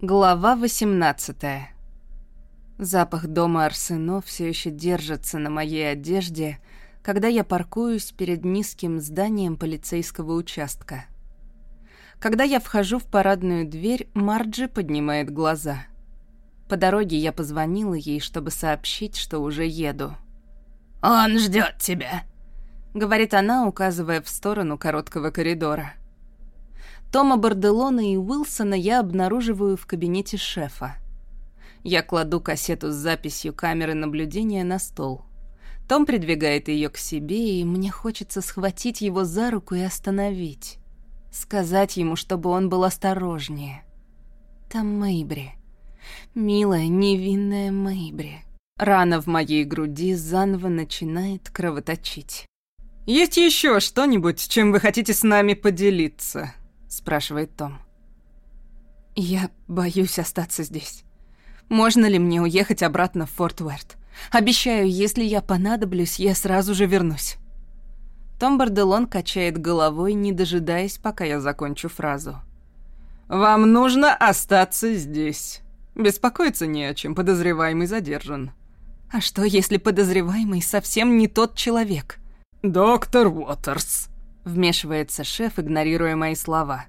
Глава 18 Запах дома Арсено все еще держится на моей одежде, когда я паркуюсь перед низким зданием полицейского участка. Когда я вхожу в парадную дверь, Марджи поднимает глаза. По дороге я позвонила ей, чтобы сообщить, что уже еду. «Он ждет тебя», — говорит она, указывая в сторону короткого коридора. Тома Барделона и Уилсона я обнаруживаю в кабинете шефа. Я кладу кассету с записью камеры наблюдения на стол. Том придвигает ее к себе, и мне хочется схватить его за руку и остановить. Сказать ему, чтобы он был осторожнее. Там Мэйбри. Милая, невинная Мэйбри. Рана в моей груди заново начинает кровоточить. «Есть еще что-нибудь, чем вы хотите с нами поделиться?» — спрашивает Том. «Я боюсь остаться здесь. Можно ли мне уехать обратно в Форт Уэрт? Обещаю, если я понадоблюсь, я сразу же вернусь». Том Барделон качает головой, не дожидаясь, пока я закончу фразу. «Вам нужно остаться здесь. Беспокоиться не о чем, подозреваемый задержан». «А что, если подозреваемый совсем не тот человек?» «Доктор Уотерс», Вмешивается шеф, игнорируя мои слова.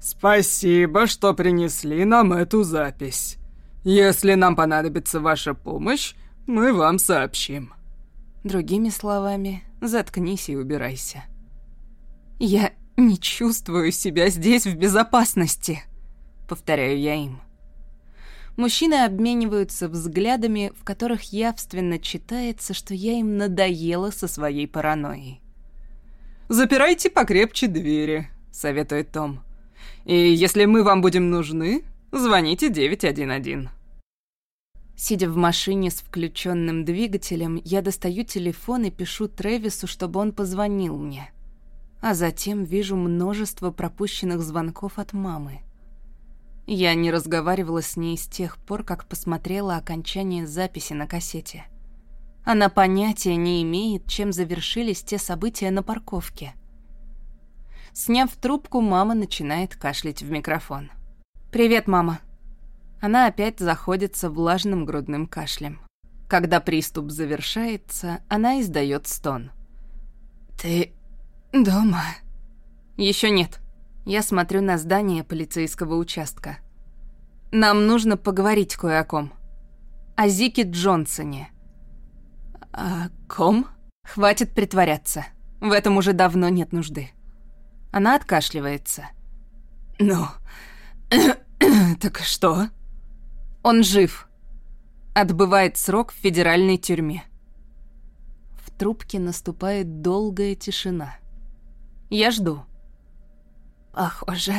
«Спасибо, что принесли нам эту запись. Если нам понадобится ваша помощь, мы вам сообщим». Другими словами, заткнись и убирайся. «Я не чувствую себя здесь в безопасности», — повторяю я им. Мужчины обмениваются взглядами, в которых явственно читается, что я им надоела со своей паранойей. «Запирайте покрепче двери», — советует Том. «И если мы вам будем нужны, звоните 911». Сидя в машине с включенным двигателем, я достаю телефон и пишу Трэвису, чтобы он позвонил мне. А затем вижу множество пропущенных звонков от мамы. Я не разговаривала с ней с тех пор, как посмотрела окончание записи на кассете. Она понятия не имеет, чем завершились те события на парковке. Сняв трубку, мама начинает кашлять в микрофон. «Привет, мама». Она опять заходится влажным грудным кашлем. Когда приступ завершается, она издает стон. «Ты дома?» Еще нет. Я смотрю на здание полицейского участка. Нам нужно поговорить кое о ком. О Зике Джонсоне. «О ком?» «Хватит притворяться. В этом уже давно нет нужды». Она откашливается. «Ну, так что?» «Он жив. Отбывает срок в федеральной тюрьме». В трубке наступает долгая тишина. Я жду. «Похоже,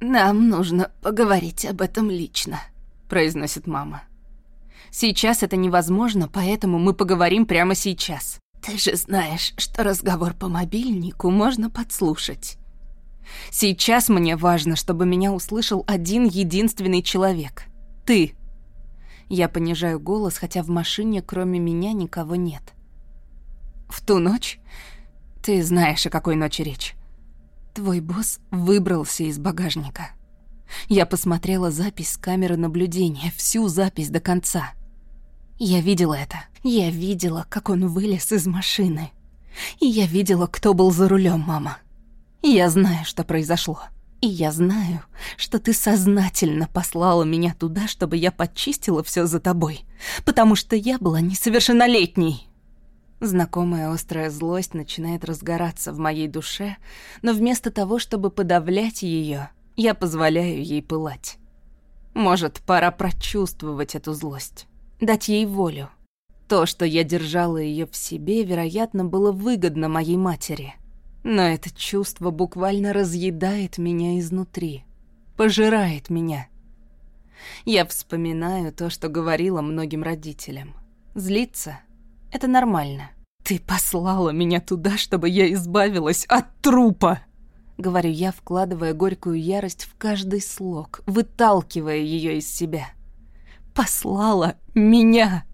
нам нужно поговорить об этом лично», — произносит мама. Сейчас это невозможно, поэтому мы поговорим прямо сейчас. Ты же знаешь, что разговор по мобильнику можно подслушать. Сейчас мне важно, чтобы меня услышал один единственный человек. Ты. Я понижаю голос, хотя в машине кроме меня никого нет. В ту ночь... Ты знаешь, о какой ночи речь. Твой босс выбрался из багажника. Я посмотрела запись с камеры наблюдения, всю запись до конца. Я видела это. Я видела, как он вылез из машины. И я видела, кто был за рулем, мама. Я знаю, что произошло. И я знаю, что ты сознательно послала меня туда, чтобы я подчистила все за тобой, потому что я была несовершеннолетней. Знакомая острая злость начинает разгораться в моей душе, но вместо того, чтобы подавлять ее, я позволяю ей пылать. Может, пора прочувствовать эту злость, дать ей волю. То, что я держала ее в себе, вероятно, было выгодно моей матери. Но это чувство буквально разъедает меня изнутри, пожирает меня. Я вспоминаю то, что говорила многим родителям. Злиться — это нормально. Ты послала меня туда, чтобы я избавилась от трупа. — говорю я, вкладывая горькую ярость в каждый слог, выталкивая ее из себя. «Послала меня!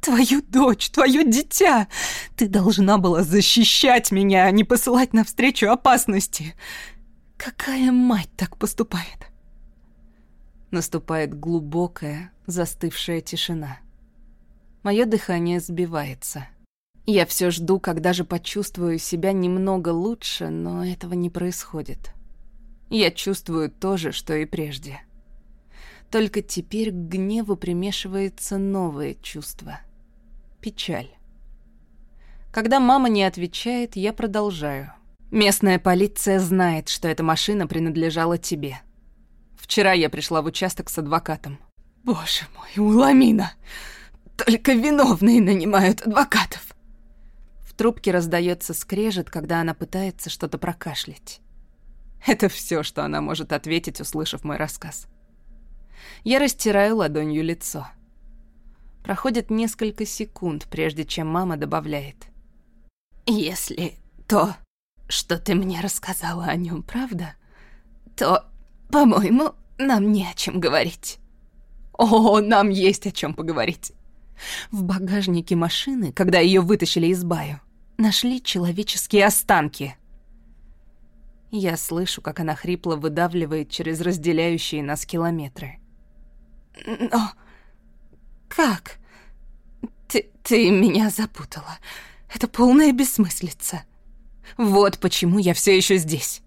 Твою дочь, твое дитя! Ты должна была защищать меня, а не посылать навстречу опасности! Какая мать так поступает?» Наступает глубокая, застывшая тишина. Мое дыхание сбивается. Я все жду, когда же почувствую себя немного лучше, но этого не происходит. Я чувствую то же, что и прежде. Только теперь к гневу примешивается новое чувство — печаль. Когда мама не отвечает, я продолжаю. Местная полиция знает, что эта машина принадлежала тебе. Вчера я пришла в участок с адвокатом. Боже мой, Уламина! Только виновные нанимают адвокатов. В трубке раздается скрежет, когда она пытается что-то прокашлять. Это все, что она может ответить, услышав мой рассказ. Я растираю ладонью лицо. Проходит несколько секунд, прежде чем мама добавляет. «Если то, что ты мне рассказала о нем, правда, то, по-моему, нам не о чем говорить». «О, нам есть о чем поговорить. В багажнике машины, когда ее вытащили из баю, нашли человеческие останки. Я слышу, как она хрипло выдавливает через разделяющие нас километры. «Но как? Ты, ты меня запутала. Это полная бессмыслица. Вот почему я все еще здесь.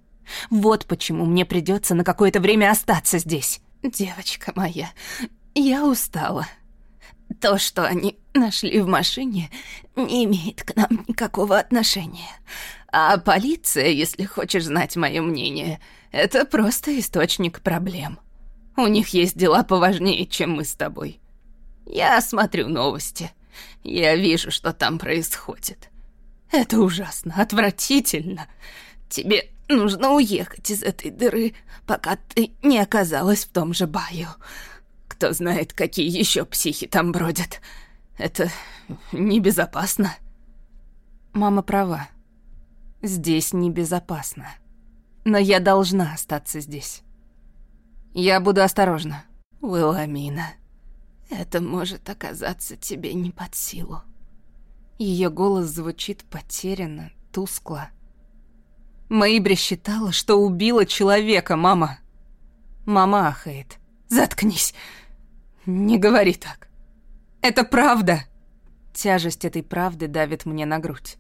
Вот почему мне придется на какое-то время остаться здесь. Девочка моя, я устала. То, что они нашли в машине, не имеет к нам никакого отношения. А полиция, если хочешь знать мое мнение, это просто источник проблем. У них есть дела поважнее, чем мы с тобой. Я смотрю новости. Я вижу, что там происходит. Это ужасно, отвратительно. Тебе нужно уехать из этой дыры, пока ты не оказалась в том же баю. Кто знает, какие еще психи там бродят. Это небезопасно. Мама права. Здесь небезопасно. Но я должна остаться здесь. Я буду осторожна. Уилламина, это может оказаться тебе не под силу. Ее голос звучит потерянно, тускло. Мэйбри считала, что убила человека, мама. Мама ахает. «Заткнись!» «Не говори так. Это правда!» Тяжесть этой правды давит мне на грудь.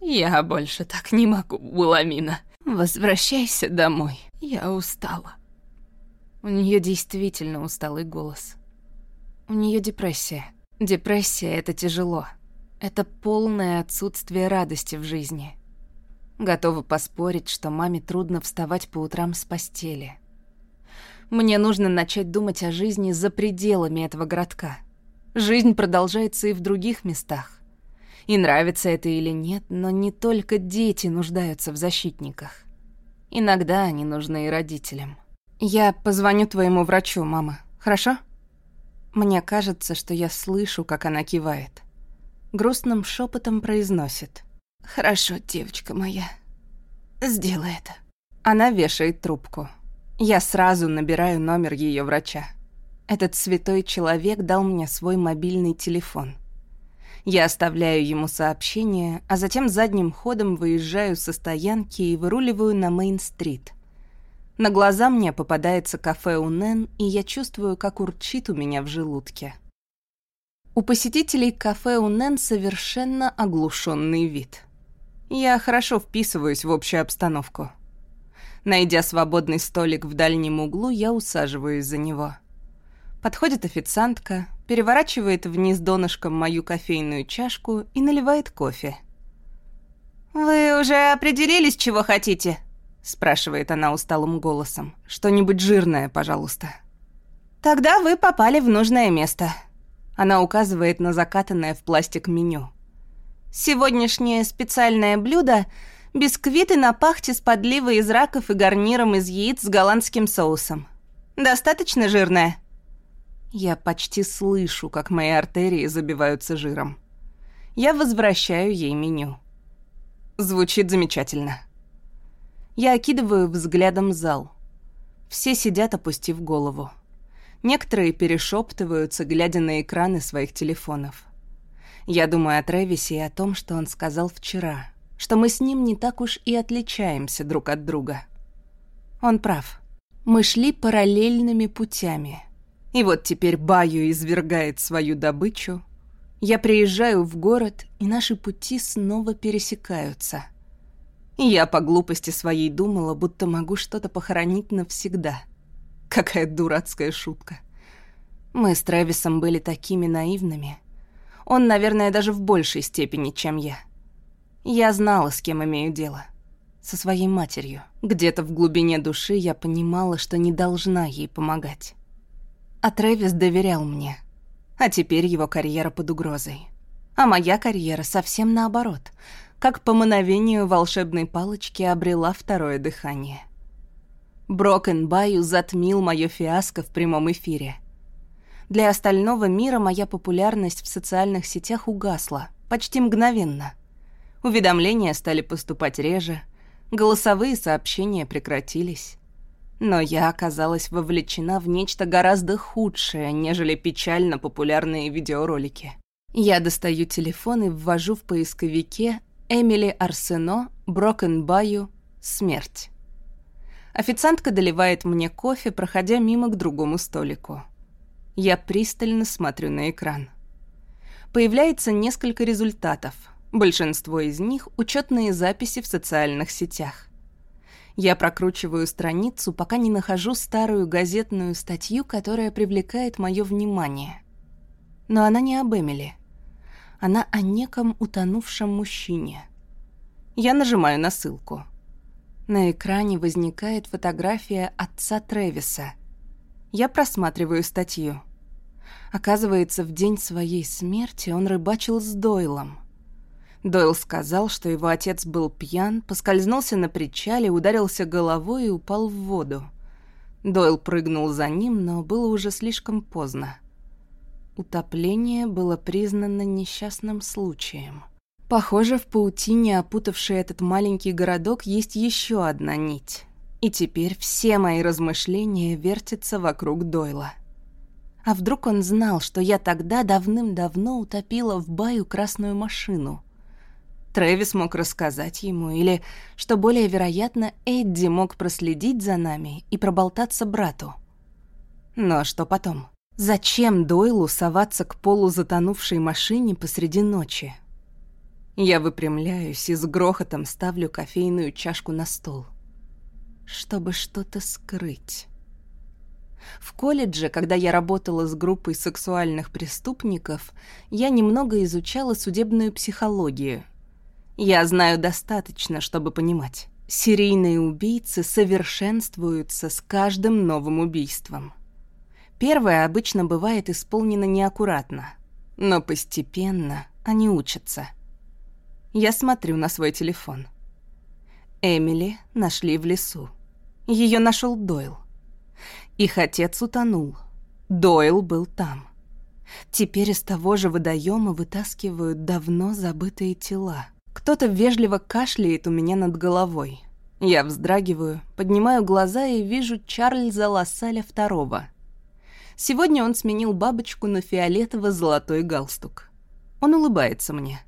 «Я больше так не могу, Буламина. Возвращайся домой. Я устала». У нее действительно усталый голос. У нее депрессия. Депрессия — это тяжело. Это полное отсутствие радости в жизни. Готова поспорить, что маме трудно вставать по утрам с постели. Мне нужно начать думать о жизни за пределами этого городка. Жизнь продолжается и в других местах. И нравится это или нет, но не только дети нуждаются в защитниках. Иногда они нужны и родителям. Я позвоню твоему врачу, мама, хорошо? Мне кажется, что я слышу, как она кивает. Грустным шепотом произносит. «Хорошо, девочка моя. Сделай это». Она вешает трубку. Я сразу набираю номер ее врача. Этот святой человек дал мне свой мобильный телефон. Я оставляю ему сообщение, а затем задним ходом выезжаю со стоянки и выруливаю на Мейн-стрит. На глаза мне попадается кафе Унен, и я чувствую, как урчит у меня в желудке. У посетителей кафе Унен совершенно оглушенный вид. Я хорошо вписываюсь в общую обстановку. Найдя свободный столик в дальнем углу, я усаживаюсь за него. Подходит официантка, переворачивает вниз донышком мою кофейную чашку и наливает кофе. «Вы уже определились, чего хотите?» — спрашивает она усталым голосом. «Что-нибудь жирное, пожалуйста». «Тогда вы попали в нужное место». Она указывает на закатанное в пластик меню. «Сегодняшнее специальное блюдо Бисквиты на пахте с подливой из раков и гарниром из яиц с голландским соусом. Достаточно жирное?» Я почти слышу, как мои артерии забиваются жиром. Я возвращаю ей меню. Звучит замечательно. Я окидываю взглядом зал. Все сидят, опустив голову. Некоторые перешептываются, глядя на экраны своих телефонов. Я думаю о Трэвисе и о том, что он сказал вчера — что мы с ним не так уж и отличаемся друг от друга. Он прав. Мы шли параллельными путями. И вот теперь Баю извергает свою добычу. Я приезжаю в город, и наши пути снова пересекаются. Я по глупости своей думала, будто могу что-то похоронить навсегда. Какая дурацкая шутка. Мы с Трэвисом были такими наивными. Он, наверное, даже в большей степени, чем я. Я знала, с кем имею дело. Со своей матерью. Где-то в глубине души я понимала, что не должна ей помогать. А Трэвис доверял мне. А теперь его карьера под угрозой. А моя карьера совсем наоборот. Как по мановению волшебной палочки обрела второе дыхание. Брокен Баю затмил моё фиаско в прямом эфире. Для остального мира моя популярность в социальных сетях угасла почти мгновенно. Уведомления стали поступать реже, голосовые сообщения прекратились. Но я оказалась вовлечена в нечто гораздо худшее, нежели печально популярные видеоролики. Я достаю телефон и ввожу в поисковике Эмили Арсено, Брокен Баю, смерть. Официантка доливает мне кофе, проходя мимо к другому столику. Я пристально смотрю на экран. Появляется несколько результатов — Большинство из них — учетные записи в социальных сетях. Я прокручиваю страницу, пока не нахожу старую газетную статью, которая привлекает мое внимание. Но она не об Эмили. Она о неком утонувшем мужчине. Я нажимаю на ссылку. На экране возникает фотография отца Трэвиса. Я просматриваю статью. Оказывается, в день своей смерти он рыбачил с Дойлом — Дойл сказал, что его отец был пьян, поскользнулся на причале, ударился головой и упал в воду. Дойл прыгнул за ним, но было уже слишком поздно. Утопление было признано несчастным случаем. Похоже, в паутине, опутавшей этот маленький городок, есть еще одна нить. И теперь все мои размышления вертятся вокруг Дойла. А вдруг он знал, что я тогда давным-давно утопила в баю красную машину — Трэвис мог рассказать ему, или, что более вероятно, Эдди мог проследить за нами и проболтаться брату. Но что потом? Зачем Дойлу соваться к полузатонувшей машине посреди ночи? Я выпрямляюсь и с грохотом ставлю кофейную чашку на стол. Чтобы что-то скрыть. В колледже, когда я работала с группой сексуальных преступников, я немного изучала судебную психологию я знаю достаточно, чтобы понимать. Серийные убийцы совершенствуются с каждым новым убийством. Первое обычно бывает исполнено неаккуратно, но постепенно они учатся. Я смотрю на свой телефон. Эмили нашли в лесу. Ее нашел Дойл. Их отец утонул. Дойл был там. Теперь из того же водоема вытаскивают давно забытые тела. Кто-то вежливо кашляет у меня над головой. Я вздрагиваю, поднимаю глаза и вижу Чарльза Лассаля второго. Сегодня он сменил бабочку на фиолетово-золотой галстук. Он улыбается мне.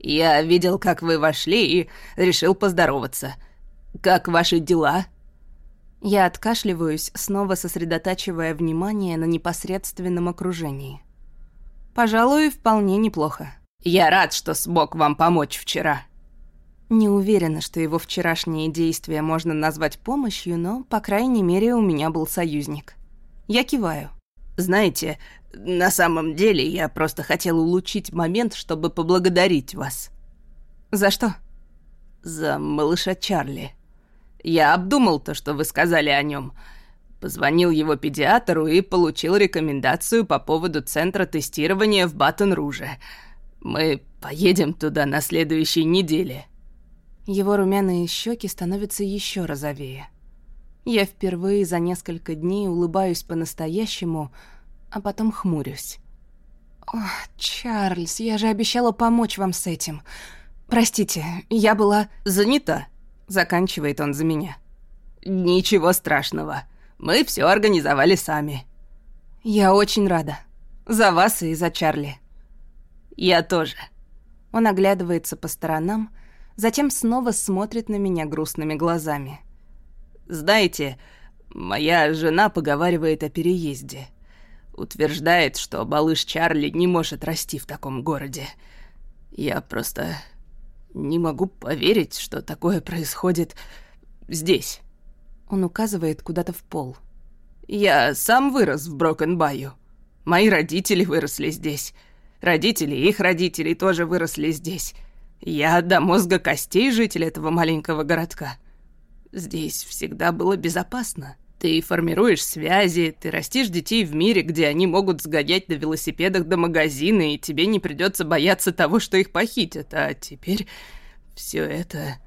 «Я видел, как вы вошли и решил поздороваться. Как ваши дела?» Я откашливаюсь, снова сосредотачивая внимание на непосредственном окружении. «Пожалуй, вполне неплохо. Я рад, что смог вам помочь вчера». Не уверена, что его вчерашние действия можно назвать помощью, но, по крайней мере, у меня был союзник. Я киваю. «Знаете, на самом деле я просто хотел улучшить момент, чтобы поблагодарить вас». «За что?» «За малыша Чарли. Я обдумал то, что вы сказали о нем. Позвонил его педиатру и получил рекомендацию по поводу центра тестирования в Батон-Руже». Мы поедем туда на следующей неделе». Его румяные щеки становятся еще розовее. Я впервые за несколько дней улыбаюсь по-настоящему, а потом хмурюсь. «О, Чарльз, я же обещала помочь вам с этим. Простите, я была занята», — заканчивает он за меня. «Ничего страшного. Мы все организовали сами». «Я очень рада. За вас и за Чарли». «Я тоже». Он оглядывается по сторонам, затем снова смотрит на меня грустными глазами. «Знаете, Моя жена поговаривает о переезде. Утверждает, что малыш Чарли не может расти в таком городе. Я просто не могу поверить, что такое происходит здесь. Он указывает куда-то в пол. Я сам вырос в Брокенбаю. Мои родители выросли здесь. Родители их родителей тоже выросли здесь. Я до мозга костей житель этого маленького городка. Здесь всегда было безопасно. Ты формируешь связи, ты растишь детей в мире, где они могут сгонять на велосипедах до магазина, и тебе не придется бояться того, что их похитят. А теперь все это...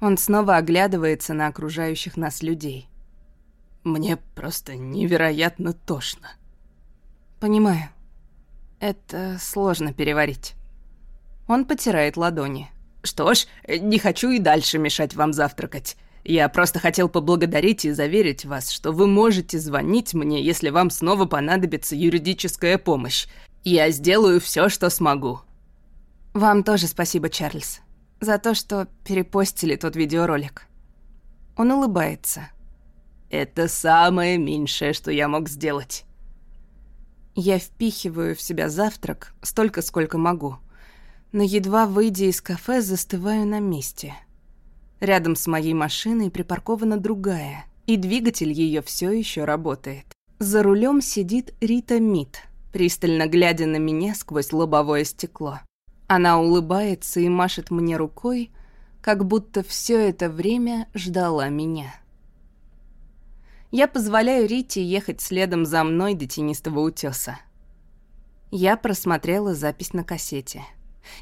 Он снова оглядывается на окружающих нас людей. Мне просто невероятно тошно. Понимаю. Это сложно переварить. Он потирает ладони. Что ж, не хочу и дальше мешать вам завтракать. Я просто хотел поблагодарить и заверить вас, что вы можете звонить мне, если вам снова понадобится юридическая помощь. Я сделаю все, что смогу. Вам тоже спасибо, Чарльз, за то, что перепостили тот видеоролик. Он улыбается. Это самое меньшее, что я мог сделать. Я впихиваю в себя завтрак столько, сколько могу. Но едва выйдя из кафе, застываю на месте. Рядом с моей машиной припаркована другая, и двигатель ее все еще работает. За рулем сидит Рита Мит, пристально глядя на меня сквозь лобовое стекло. Она улыбается и машет мне рукой, как будто все это время ждала меня. Я позволяю Рите ехать следом за мной до тенистого утеса. Я просмотрела запись на кассете.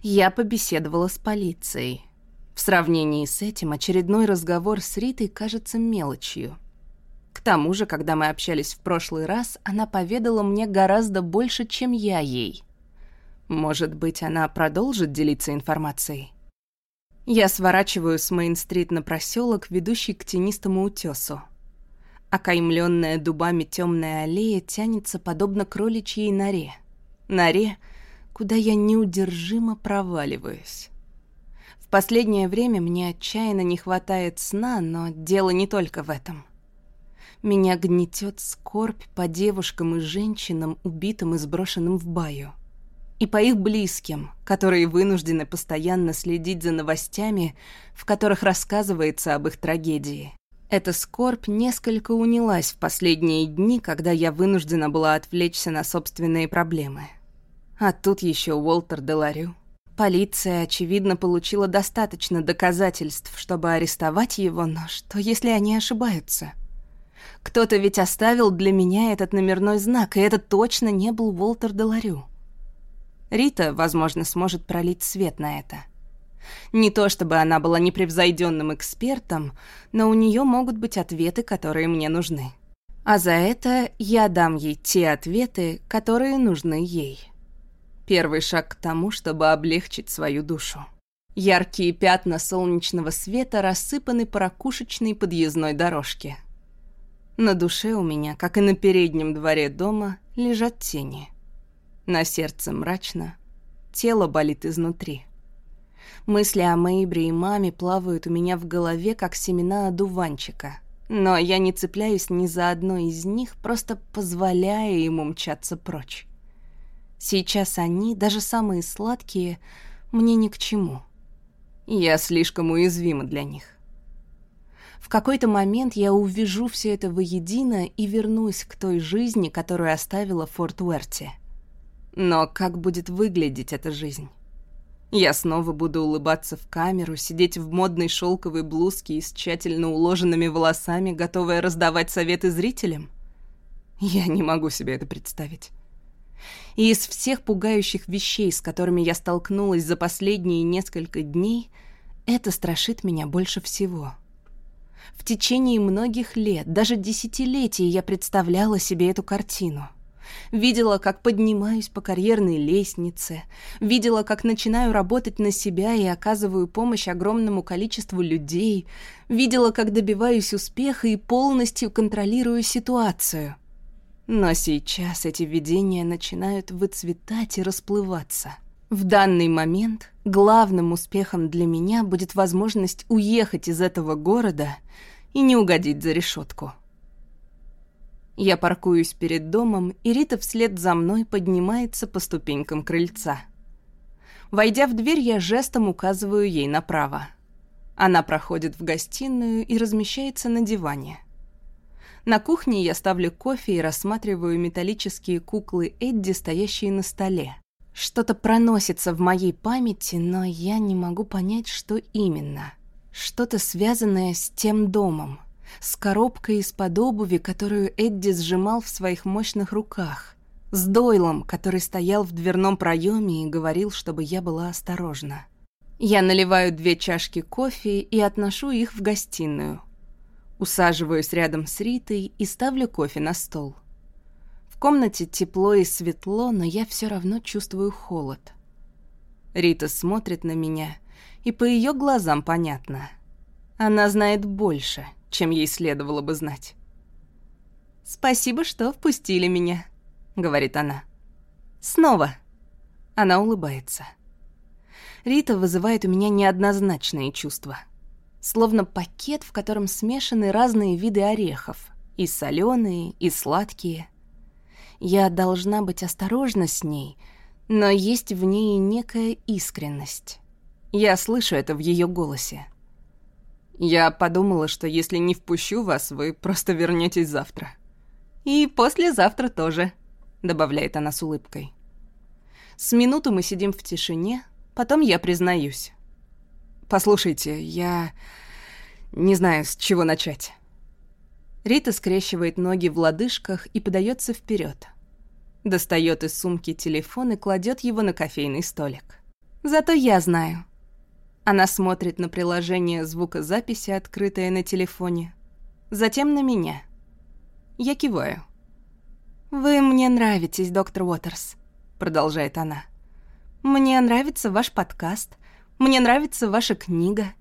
Я побеседовала с полицией. В сравнении с этим очередной разговор с Ритой кажется мелочью. К тому же, когда мы общались в прошлый раз, она поведала мне гораздо больше, чем я ей. Может быть, она продолжит делиться информацией? Я сворачиваю с Мейн-стрит на проселок, ведущий к тенистому утесу. Окаймленная дубами темная аллея тянется подобно кроличьей норе. Норе, куда я неудержимо проваливаюсь последнее время мне отчаянно не хватает сна, но дело не только в этом. Меня гнетет скорбь по девушкам и женщинам, убитым и сброшенным в баю. И по их близким, которые вынуждены постоянно следить за новостями, в которых рассказывается об их трагедии. Эта скорбь несколько унялась в последние дни, когда я вынуждена была отвлечься на собственные проблемы. А тут еще Уолтер Деларю. Полиция, очевидно, получила достаточно доказательств, чтобы арестовать его, но что, если они ошибаются? Кто-то ведь оставил для меня этот номерной знак, и это точно не был Уолтер Деларю. Рита, возможно, сможет пролить свет на это. Не то чтобы она была непревзойденным экспертом, но у нее могут быть ответы, которые мне нужны. А за это я дам ей те ответы, которые нужны ей. Первый шаг к тому, чтобы облегчить свою душу. Яркие пятна солнечного света рассыпаны по ракушечной подъездной дорожке. На душе у меня, как и на переднем дворе дома, лежат тени. На сердце мрачно, тело болит изнутри. Мысли о Мэйбре и маме плавают у меня в голове, как семена одуванчика. Но я не цепляюсь ни за одно из них, просто позволяя ему мчаться прочь. Сейчас они, даже самые сладкие, мне ни к чему. Я слишком уязвима для них. В какой-то момент я увижу все это воедино и вернусь к той жизни, которую оставила в Форт Уэрте. Но как будет выглядеть эта жизнь? Я снова буду улыбаться в камеру, сидеть в модной шелковой блузке и с тщательно уложенными волосами, готовая раздавать советы зрителям? Я не могу себе это представить. И из всех пугающих вещей, с которыми я столкнулась за последние несколько дней, это страшит меня больше всего. В течение многих лет, даже десятилетий, я представляла себе эту картину. Видела, как поднимаюсь по карьерной лестнице, видела, как начинаю работать на себя и оказываю помощь огромному количеству людей, видела, как добиваюсь успеха и полностью контролирую ситуацию. Но сейчас эти видения начинают выцветать и расплываться. В данный момент главным успехом для меня будет возможность уехать из этого города и не угодить за решетку. Я паркуюсь перед домом, и Рита вслед за мной поднимается по ступенькам крыльца. Войдя в дверь, я жестом указываю ей направо. Она проходит в гостиную и размещается на диване. На кухне я ставлю кофе и рассматриваю металлические куклы Эдди, стоящие на столе. Что-то проносится в моей памяти, но я не могу понять, что именно. Что-то связанное с тем домом, с коробкой из-под обуви, которую Эдди сжимал в своих мощных руках, с Дойлом, который стоял в дверном проеме и говорил, чтобы я была осторожна. Я наливаю две чашки кофе и отношу их в гостиную. Усаживаюсь рядом с Ритой и ставлю кофе на стол. В комнате тепло и светло, но я все равно чувствую холод. Рита смотрит на меня, и по ее глазам понятно. Она знает больше, чем ей следовало бы знать. «Спасибо, что впустили меня», — говорит она. «Снова». Она улыбается. Рита вызывает у меня неоднозначные чувства. Словно пакет, в котором смешаны разные виды орехов. И соленые, и сладкие. Я должна быть осторожна с ней, но есть в ней некая искренность. Я слышу это в ее голосе. Я подумала, что если не впущу вас, вы просто вернетесь завтра. И послезавтра тоже, добавляет она с улыбкой. С минуту мы сидим в тишине, Потом я признаюсь. «Послушайте, я не знаю, с чего начать». Рита скрещивает ноги в лодыжках и подается вперед. Достает из сумки телефон и кладет его на кофейный столик. «Зато я знаю». Она смотрит на приложение звукозаписи, открытое на телефоне. Затем на меня. Я киваю. «Вы мне нравитесь, доктор Уотерс», — продолжает она. Мне нравится ваш подкаст. Мне нравится ваша книга.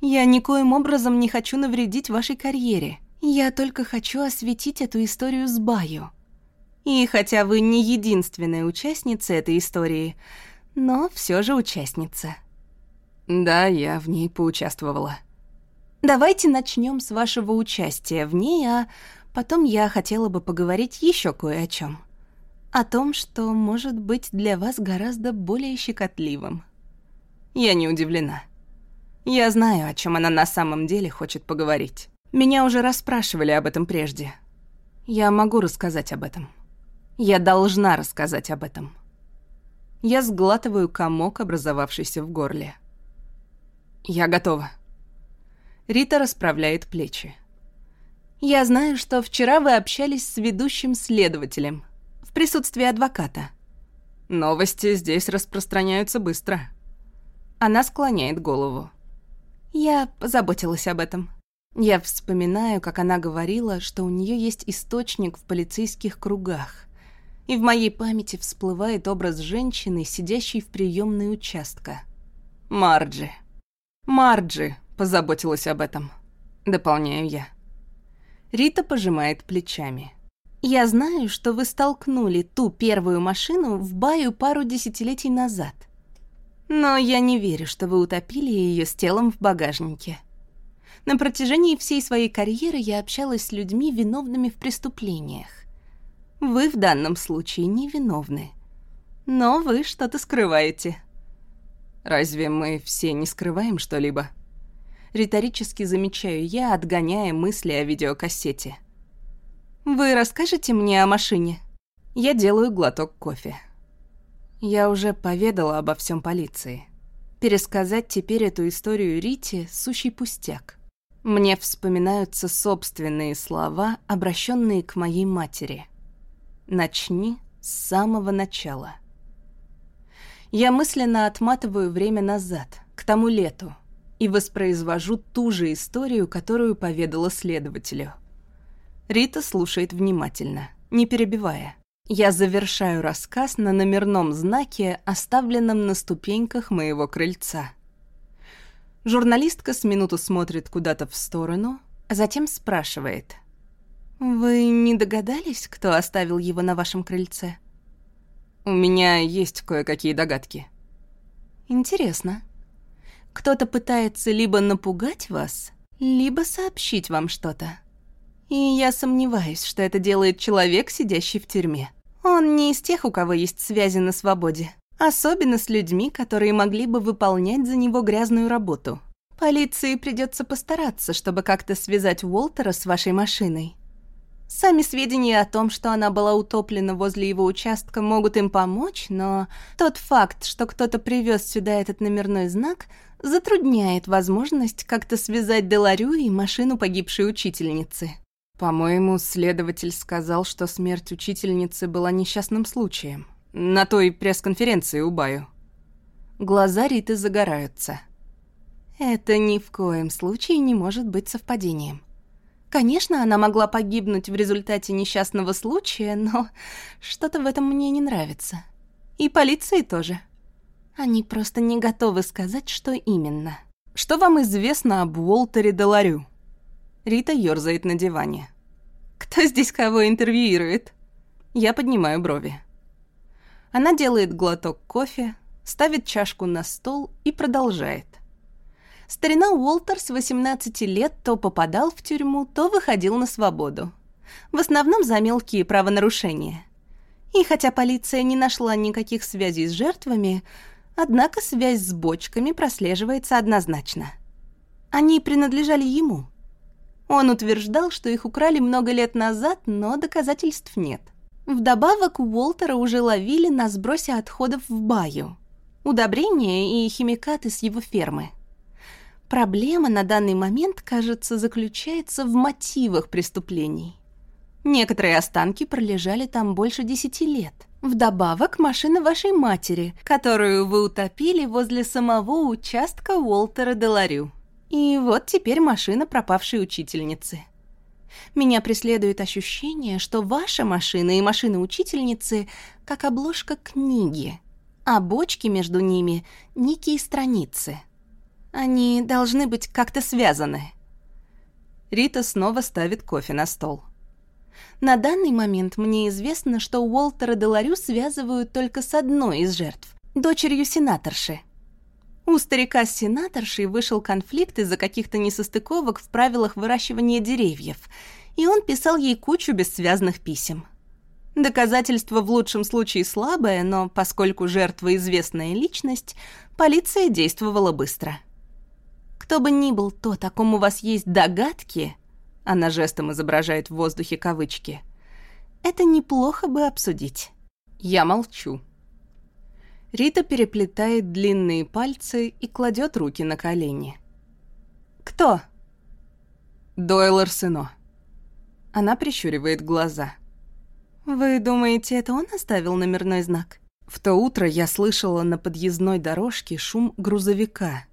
Я никоим образом не хочу навредить вашей карьере. Я только хочу осветить эту историю с Баю. И хотя вы не единственная участница этой истории, но все же участница. Да, я в ней поучаствовала. Давайте начнем с вашего участия в ней, а потом я хотела бы поговорить еще кое о чем о том, что может быть для вас гораздо более щекотливым. Я не удивлена. Я знаю, о чем она на самом деле хочет поговорить. Меня уже расспрашивали об этом прежде. Я могу рассказать об этом. Я должна рассказать об этом. Я сглатываю комок, образовавшийся в горле. Я готова. Рита расправляет плечи. Я знаю, что вчера вы общались с ведущим следователем в присутствии адвоката. Новости здесь распространяются быстро. Она склоняет голову. Я позаботилась об этом. Я вспоминаю, как она говорила, что у нее есть источник в полицейских кругах. И в моей памяти всплывает образ женщины, сидящей в приемной участка. Марджи. Марджи позаботилась об этом. Дополняю я. Рита пожимает плечами. Я знаю, что вы столкнули ту первую машину в баю пару десятилетий назад. Но я не верю, что вы утопили ее с телом в багажнике. На протяжении всей своей карьеры я общалась с людьми, виновными в преступлениях. Вы в данном случае не виновны. Но вы что-то скрываете. Разве мы все не скрываем что-либо? Риторически замечаю я, отгоняя мысли о видеокассете. «Вы расскажете мне о машине?» Я делаю глоток кофе. Я уже поведала обо всем полиции. Пересказать теперь эту историю Рите — сущий пустяк. Мне вспоминаются собственные слова, обращенные к моей матери. «Начни с самого начала». Я мысленно отматываю время назад, к тому лету, и воспроизвожу ту же историю, которую поведала следователю — Рита слушает внимательно, не перебивая. Я завершаю рассказ на номерном знаке, оставленном на ступеньках моего крыльца. Журналистка с минуту смотрит куда-то в сторону, а затем спрашивает. «Вы не догадались, кто оставил его на вашем крыльце?» «У меня есть кое-какие догадки». «Интересно. Кто-то пытается либо напугать вас, либо сообщить вам что-то». И я сомневаюсь, что это делает человек, сидящий в тюрьме. Он не из тех, у кого есть связи на свободе. Особенно с людьми, которые могли бы выполнять за него грязную работу. Полиции придется постараться, чтобы как-то связать Уолтера с вашей машиной. Сами сведения о том, что она была утоплена возле его участка, могут им помочь, но тот факт, что кто-то привез сюда этот номерной знак, затрудняет возможность как-то связать Деларю и машину погибшей учительницы. По-моему, следователь сказал, что смерть учительницы была несчастным случаем. На той пресс-конференции у Баю. Глаза Риты загораются. Это ни в коем случае не может быть совпадением. Конечно, она могла погибнуть в результате несчастного случая, но что-то в этом мне не нравится. И полиции тоже. Они просто не готовы сказать, что именно. Что вам известно об Уолтере Деларю? Рита ёрзает на диване. Кто здесь кого интервьюирует? Я поднимаю брови. Она делает глоток кофе, ставит чашку на стол и продолжает. Старина Уолтер с 18 лет то попадал в тюрьму, то выходил на свободу. В основном за мелкие правонарушения. И хотя полиция не нашла никаких связей с жертвами, однако связь с бочками прослеживается однозначно. Они принадлежали ему. Он утверждал, что их украли много лет назад, но доказательств нет. Вдобавок, Уолтера уже ловили на сбросе отходов в баю. Удобрения и химикаты с его фермы – Проблема на данный момент, кажется, заключается в мотивах преступлений. Некоторые останки пролежали там больше десяти лет. Вдобавок, машина вашей матери, которую вы утопили возле самого участка Уолтера Деларю. И вот теперь машина пропавшей учительницы. Меня преследует ощущение, что ваша машина и машина учительницы как обложка книги, а бочки между ними — некие страницы — они должны быть как-то связаны. Рита снова ставит кофе на стол. На данный момент мне известно, что Уолтера Деларю связывают только с одной из жертв, дочерью сенаторши. У старика с сенаторшей вышел конфликт из-за каких-то несостыковок в правилах выращивания деревьев, и он писал ей кучу бессвязных писем. Доказательство в лучшем случае слабое, но поскольку жертва известная личность, полиция действовала быстро. Кто бы ни был тот, о ком у вас есть догадки, она жестом изображает в воздухе кавычки, это неплохо бы обсудить. Я молчу. Рита переплетает длинные пальцы и кладет руки на колени. «Кто?» «Дойл Арсено». Она прищуривает глаза. «Вы думаете, это он оставил номерной знак?» В то утро я слышала на подъездной дорожке шум грузовика,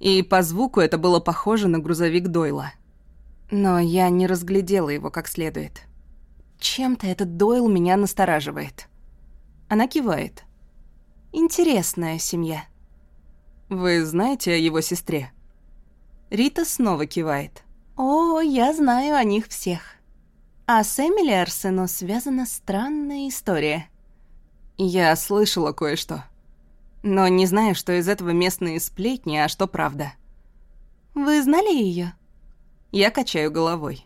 и по звуку это было похоже на грузовик Дойла. Но я не разглядела его как следует. Чем-то этот Дойл меня настораживает. Она кивает. Интересная семья. Вы знаете о его сестре? Рита снова кивает. О, я знаю о них всех. А с Эмили Арсено связана странная история. Я слышала кое-что. Но не знаю, что из этого местные сплетни, а что правда. Вы знали ее? Я качаю головой.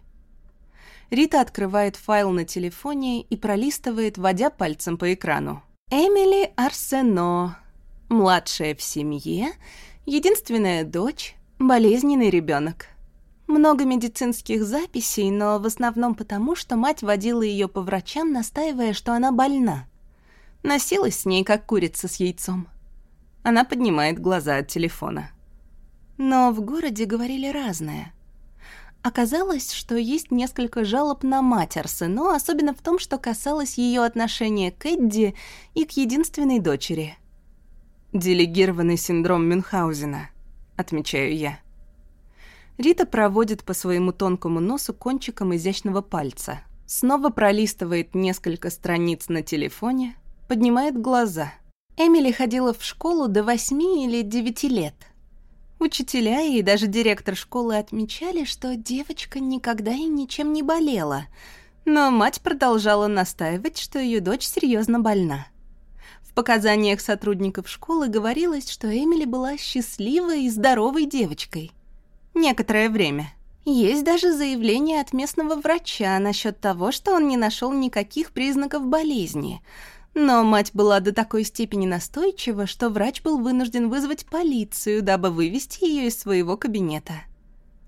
Рита открывает файл на телефоне и пролистывает, водя пальцем по экрану. Эмили Арсено. Младшая в семье, единственная дочь, болезненный ребенок. Много медицинских записей, но в основном потому, что мать водила ее по врачам, настаивая, что она больна. Носилась с ней, как курица с яйцом. Она поднимает глаза от телефона. Но в городе говорили разное. Оказалось, что есть несколько жалоб на мать Арсено, особенно в том, что касалось ее отношения к Эдди и к единственной дочери. «Делегированный синдром Мюнхгаузена», — отмечаю я. Рита проводит по своему тонкому носу кончиком изящного пальца, снова пролистывает несколько страниц на телефоне, поднимает глаза — Эмили ходила в школу до восьми или девяти лет. Учителя и даже директор школы отмечали, что девочка никогда и ничем не болела, но мать продолжала настаивать, что ее дочь серьезно больна. В показаниях сотрудников школы говорилось, что Эмили была счастливой и здоровой девочкой. Некоторое время. Есть даже заявление от местного врача насчет того, что он не нашел никаких признаков болезни. Но мать была до такой степени настойчива, что врач был вынужден вызвать полицию, дабы вывести ее из своего кабинета.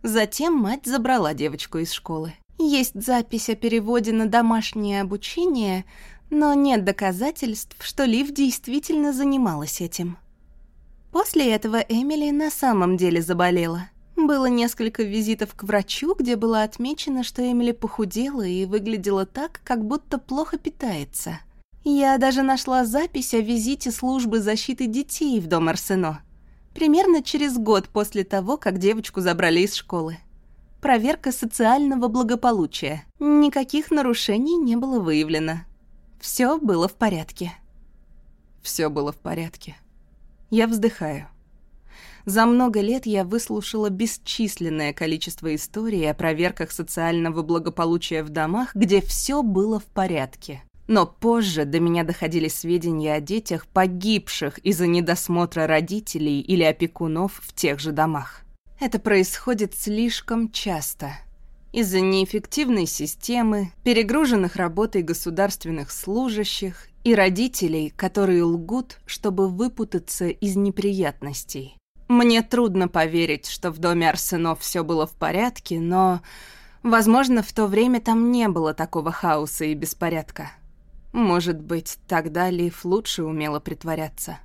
Затем мать забрала девочку из школы. Есть запись о переводе на домашнее обучение, но нет доказательств, что Лив действительно занималась этим. После этого Эмили на самом деле заболела. Было несколько визитов к врачу, где было отмечено, что Эмили похудела и выглядела так, как будто плохо питается. Я даже нашла запись о визите службы защиты детей в дом Арсено. Примерно через год после того, как девочку забрали из школы. Проверка социального благополучия. Никаких нарушений не было выявлено. Все было в порядке. Все было в порядке. Я вздыхаю. За много лет я выслушала бесчисленное количество историй о проверках социального благополучия в домах, где все было в порядке. Но позже до меня доходили сведения о детях, погибших из-за недосмотра родителей или опекунов в тех же домах. Это происходит слишком часто. Из-за неэффективной системы, перегруженных работой государственных служащих и родителей, которые лгут, чтобы выпутаться из неприятностей. Мне трудно поверить, что в доме Арсенов все было в порядке, но, возможно, в то время там не было такого хаоса и беспорядка. Может быть, тогда Лив лучше умела притворяться.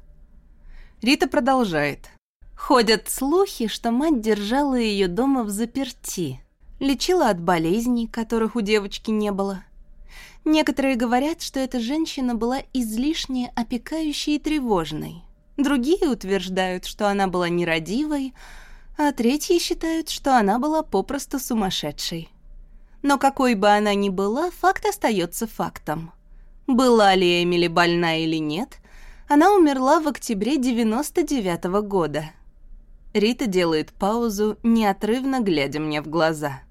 Рита продолжает. Ходят слухи, что мать держала ее дома в заперти, лечила от болезней, которых у девочки не было. Некоторые говорят, что эта женщина была излишне опекающей и тревожной, Другие утверждают, что она была нерадивой, а третьи считают, что она была попросту сумасшедшей. Но какой бы она ни была, факт остается фактом. Была ли Эмили больна или нет, она умерла в октябре 99 -го года. Рита делает паузу, неотрывно глядя мне в глаза.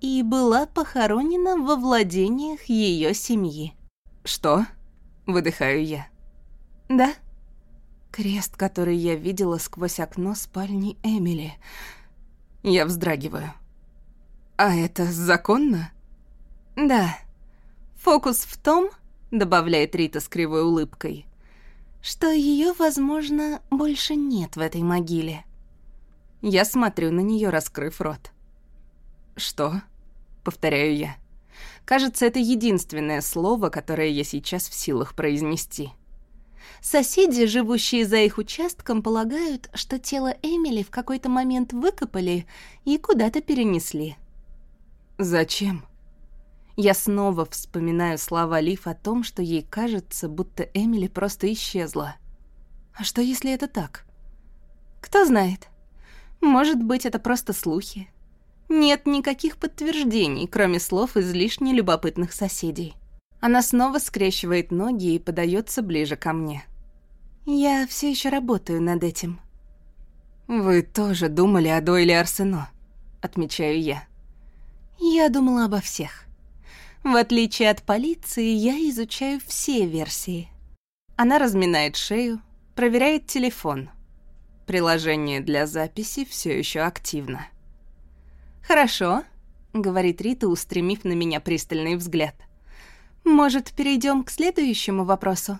И была похоронена во владениях ее семьи. «Что?» — выдыхаю я. «Да», Крест, который я видела сквозь окно спальни Эмили. Я вздрагиваю. А это законно? Да. Фокус в том, добавляет Рита с кривой улыбкой, что ее, возможно, больше нет в этой могиле. Я смотрю на нее, раскрыв рот. Что? Повторяю я. Кажется, это единственное слово, которое я сейчас в силах произнести. Соседи, живущие за их участком, полагают, что тело Эмили в какой-то момент выкопали и куда-то перенесли. Зачем? Я снова вспоминаю слова Лив о том, что ей кажется, будто Эмили просто исчезла. А что, если это так? Кто знает. Может быть, это просто слухи. Нет никаких подтверждений, кроме слов излишне любопытных соседей. Она снова скрещивает ноги и подается ближе ко мне. «Я все еще работаю над этим». «Вы тоже думали о Дойле Арсено», — отмечаю я. «Я думала обо всех. В отличие от полиции, я изучаю все версии». Она разминает шею, проверяет телефон. Приложение для записи все еще активно. «Хорошо», — говорит Рита, устремив на меня пристальный взгляд. Может, перейдем к следующему вопросу?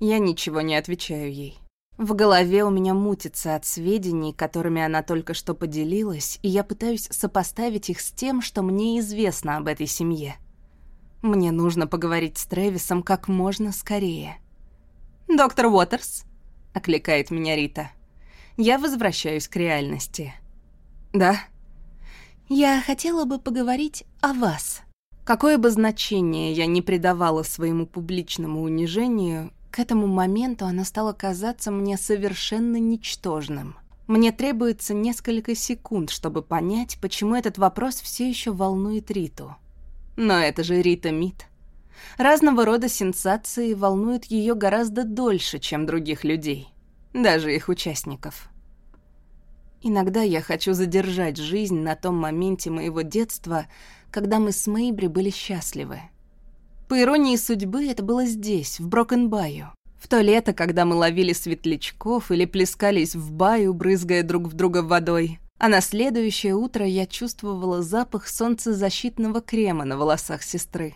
Я ничего не отвечаю ей. В голове у меня мутится от сведений, которыми она только что поделилась, и я пытаюсь сопоставить их с тем, что мне известно об этой семье. Мне нужно поговорить с Трэвисом как можно скорее. «Доктор Уотерс?» — окликает меня Рита. Я возвращаюсь к реальности. «Да?» «Я хотела бы поговорить о вас». Какое бы значение я не придавала своему публичному унижению, к этому моменту оно стало казаться мне совершенно ничтожным. Мне требуется несколько секунд, чтобы понять, почему этот вопрос все еще волнует Риту. Но это же Рита Мит. Разного рода сенсации волнуют ее гораздо дольше, чем других людей, даже их участников. Иногда я хочу задержать жизнь на том моменте моего детства, когда мы с Мэйбри были счастливы. По иронии судьбы, это было здесь, в Брокенбаю. В то лето, когда мы ловили светлячков или плескались в баю, брызгая друг в друга водой. А на следующее утро я чувствовала запах солнцезащитного крема на волосах сестры.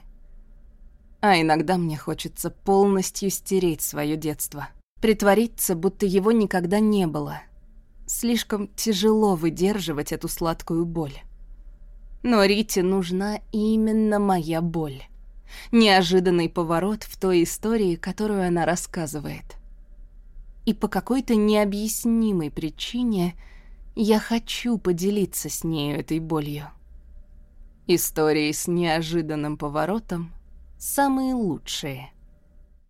А иногда мне хочется полностью стереть свое детство. Притвориться, будто его никогда не было. Слишком тяжело выдерживать эту сладкую боль. Но Рите нужна именно моя боль. Неожиданный поворот в той истории, которую она рассказывает. И по какой-то необъяснимой причине я хочу поделиться с нею этой болью. Истории с неожиданным поворотом самые лучшие.